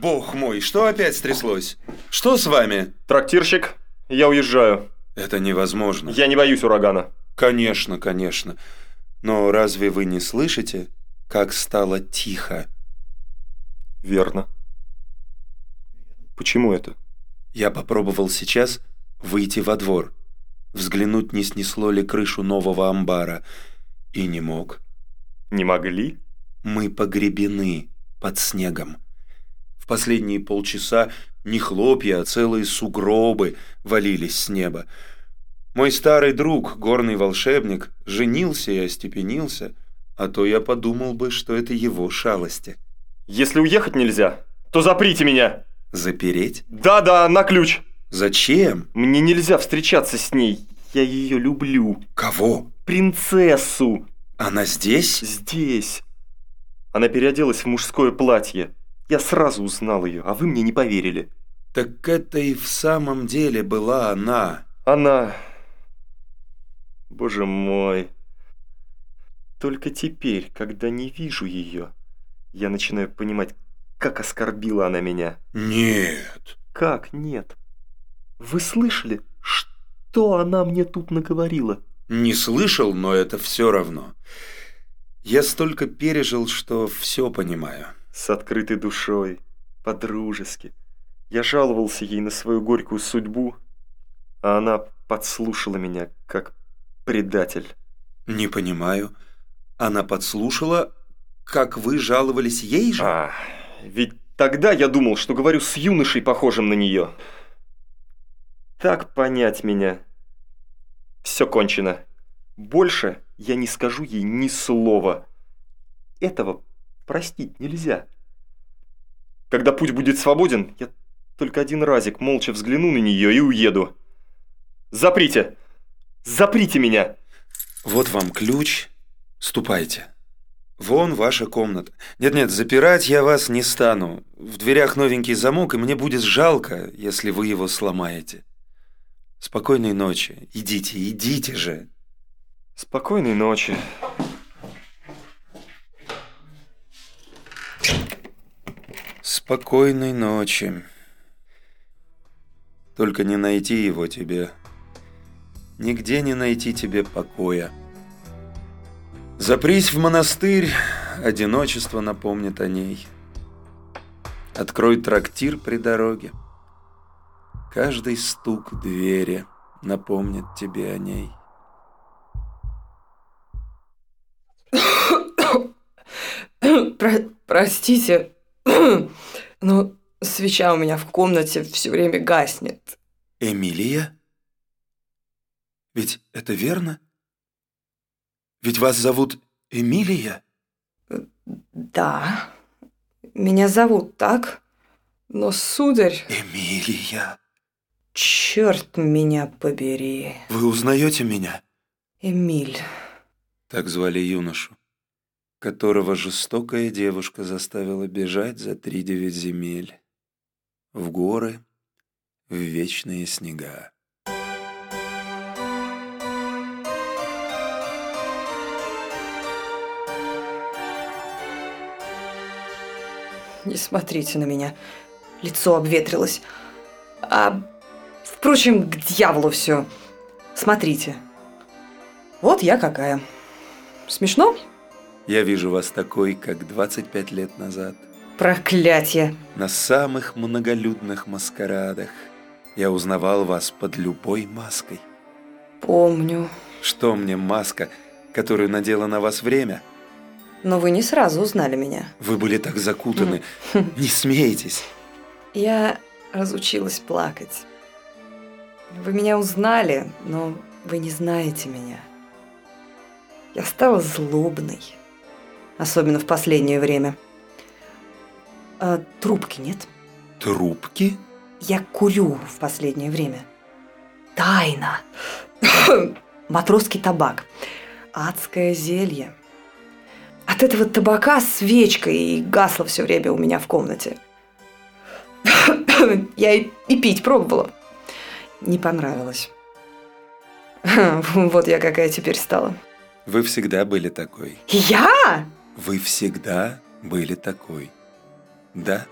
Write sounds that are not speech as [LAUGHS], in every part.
Бог мой, что опять стряслось? Что с вами? Трактирщик, я уезжаю. Это невозможно. Я не боюсь урагана. Конечно, конечно. Но разве вы не слышите, как стало тихо? Верно. Почему это? Я попробовал сейчас выйти во двор, взглянуть, не снесло ли крышу нового амбара, и не мог. Не могли? Мы погребены под снегом. Последние полчаса не хлопья, а целые сугробы валились с неба. Мой старый друг, горный волшебник, женился и остепенился, а то я подумал бы, что это его шалости. «Если уехать нельзя, то заприте меня!» «Запереть?» «Да-да, на ключ!» «Зачем?» «Мне нельзя встречаться с ней, я ее люблю». «Кого?» «Принцессу!» «Она здесь?» «Здесь!» Она переоделась в мужское платье. Я сразу узнал ее, а вы мне не поверили». «Так это и в самом деле была она». «Она... Боже мой. Только теперь, когда не вижу ее, я начинаю понимать, как оскорбила она меня». «Нет». «Как нет? Вы слышали, что она мне тут наговорила?» «Не слышал, но это все равно. Я столько пережил, что все понимаю» с открытой душой, по-дружески. Я жаловался ей на свою горькую судьбу, а она подслушала меня, как предатель. Не понимаю. Она подслушала, как вы жаловались ей же? А, ведь тогда я думал, что говорю с юношей, похожим на нее. Так понять меня. Все кончено. Больше я не скажу ей ни слова. Этого простить нельзя. Когда путь будет свободен, я только один разик молча взгляну на нее и уеду. Заприте! Заприте меня! Вот вам ключ, ступайте. Вон ваша комната. Нет-нет, запирать я вас не стану. В дверях новенький замок, и мне будет жалко, если вы его сломаете. Спокойной ночи. Идите, идите же. Спокойной ночи. Спокойной ночи. Только не найти его тебе. Нигде не найти тебе покоя. Запрись в монастырь, одиночество напомнит о ней. Открой трактир при дороге. Каждый стук двери напомнит тебе о ней. [COUGHS] Про простите. Ну, свеча у меня в комнате все время гаснет. Эмилия? Ведь это верно? Ведь вас зовут Эмилия? Да. Меня зовут так. Но, сударь... Эмилия. Черт меня побери. Вы узнаете меня? Эмиль. Так звали юношу которого жестокая девушка заставила бежать за три девять земель, в горы, в вечные снега. Не смотрите на меня. Лицо обветрилось. А, впрочем, к дьяволу все. Смотрите. Вот я какая. Смешно? Я вижу вас такой, как 25 лет назад. Проклятье! На самых многолюдных маскарадах я узнавал вас под любой маской. Помню. Что мне маска, которую надела на вас время? Но вы не сразу узнали меня. Вы были так закутаны. [LAUGHS] Не смейтесь. Я разучилась плакать. Вы меня узнали, но вы не знаете меня. Я стала злобной особенно в последнее время. А, трубки нет? Трубки? Я курю в последнее время. Тайна. [COUGHS] Матросский табак. Адское зелье. От этого табака свечка и гасло все время у меня в комнате. [COUGHS] Я и, и пить пробовала. Не понравилось. [COUGHS] Вот я какая теперь стала. Вы всегда были такой. Я? Вы всегда были такой. Да.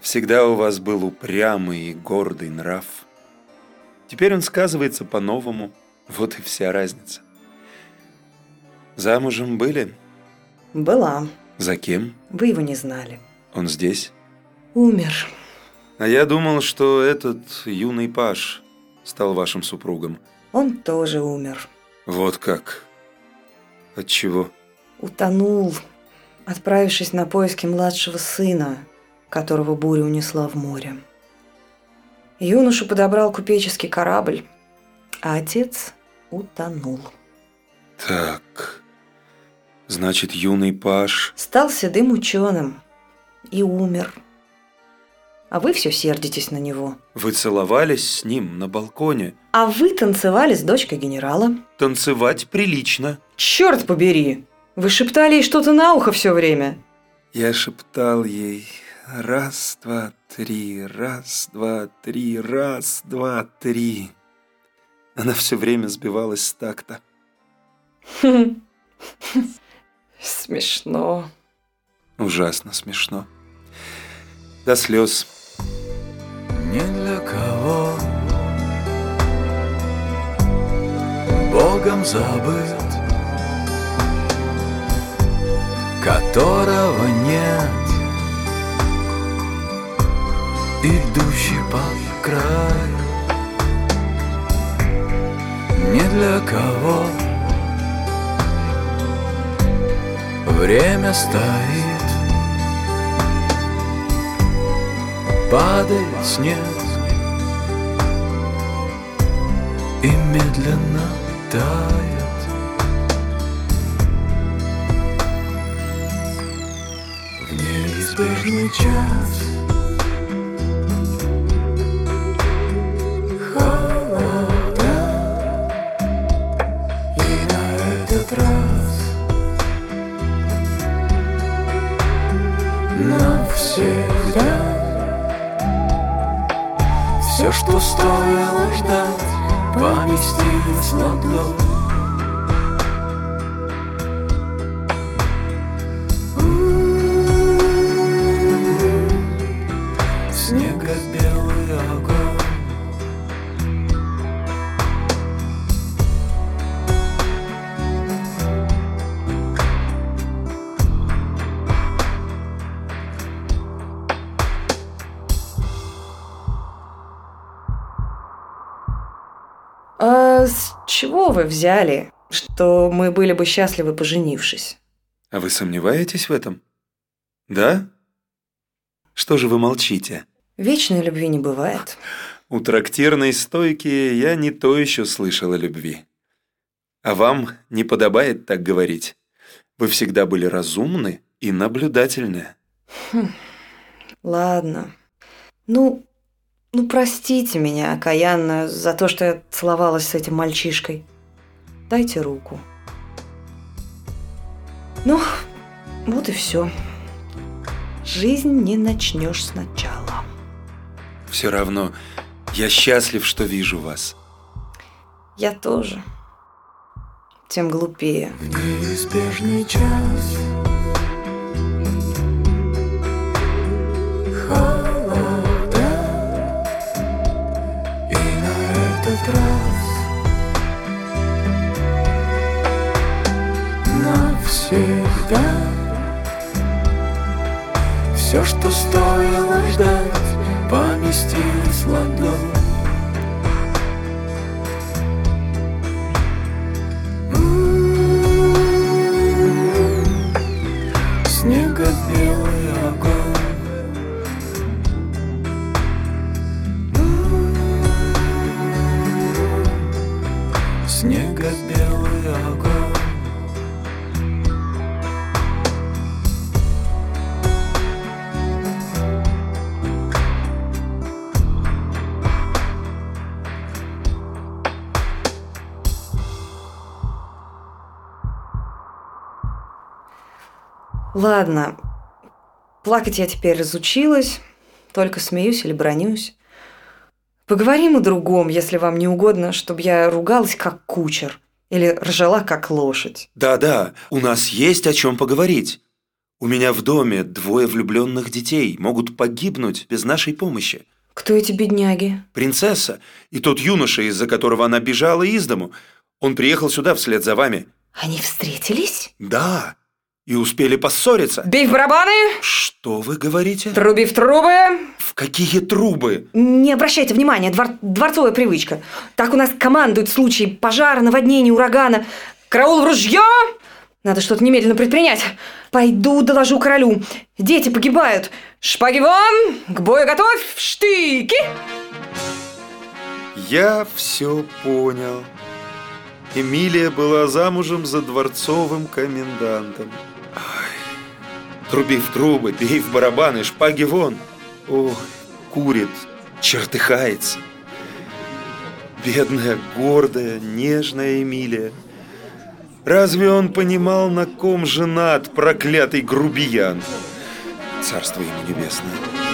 Всегда у вас был упрямый и гордый нрав. Теперь он сказывается по-новому. Вот и вся разница. Замужем были? Была. За кем? Вы его не знали. Он здесь? Умер. А я думал, что этот юный паш стал вашим супругом. Он тоже умер. Вот как? От чего? утонул, отправившись на поиски младшего сына, которого буря унесла в море. Юношу подобрал купеческий корабль, а отец утонул. Так, значит, юный паш... Стал седым ученым и умер. А вы все сердитесь на него. Вы целовались с ним на балконе. А вы танцевали с дочкой генерала. Танцевать прилично. Черт побери! Вы шептали ей что-то на ухо все время. Я шептал ей раз, два, три, раз, два, три, раз, два, три. Она все время сбивалась с такта. [LAUGHS] Смешно. Ужасно смешно. До слез. Ни для кого Богом забыл которого нет, идущий по краю, ни для кого. Время стоит, падает снег и медленно тает. Збігне час. Холода. И на этот раз. Навсегда. Все, что стоило ждать, поместилось на дно. С чего вы взяли, что мы были бы счастливы, поженившись?» «А вы сомневаетесь в этом? Да? Что же вы молчите?» «Вечной любви не бывает». У трактирной стойки я не то еще слышала любви. А вам не подобает так говорить. Вы всегда были разумны и наблюдательны. Хм, ладно. Ну, ну, простите меня, окаянно, за то, что я целовалась с этим мальчишкой. Дайте руку. Ну, вот и все. Жизнь не начнешь сначала. Все равно, я счастлив, что вижу вас. Я тоже. Тем глупее. В неизбежный час Все, что стоило ждать, поместилось в ладонь. Ладно, плакать я теперь разучилась, только смеюсь или бронюсь. Поговорим о другом, если вам не угодно, чтобы я ругалась как кучер или ржала как лошадь. Да-да, у нас есть о чем поговорить. У меня в доме двое влюбленных детей могут погибнуть без нашей помощи. Кто эти бедняги? Принцесса и тот юноша, из-за которого она бежала из дому. Он приехал сюда вслед за вами. Они встретились? Да, и успели поссориться. Бей в барабаны! Что вы говорите? Труби в трубы! В какие трубы? Не обращайте внимания, двор... дворцовая привычка. Так у нас командуют в случае пожара, наводнения, урагана. Караул в ружье! Надо что-то немедленно предпринять. Пойду доложу королю. Дети погибают. Шпаги вон! К бою готовь! Штыки! Я все понял. Эмилия была замужем за дворцовым комендантом. Труби в трубы, бей в барабаны, шпаги вон. Ой, курит, чертыхается. Бедная, гордая, нежная Эмилия. Разве он понимал, на ком женат проклятый грубиян? Царство ему небесное.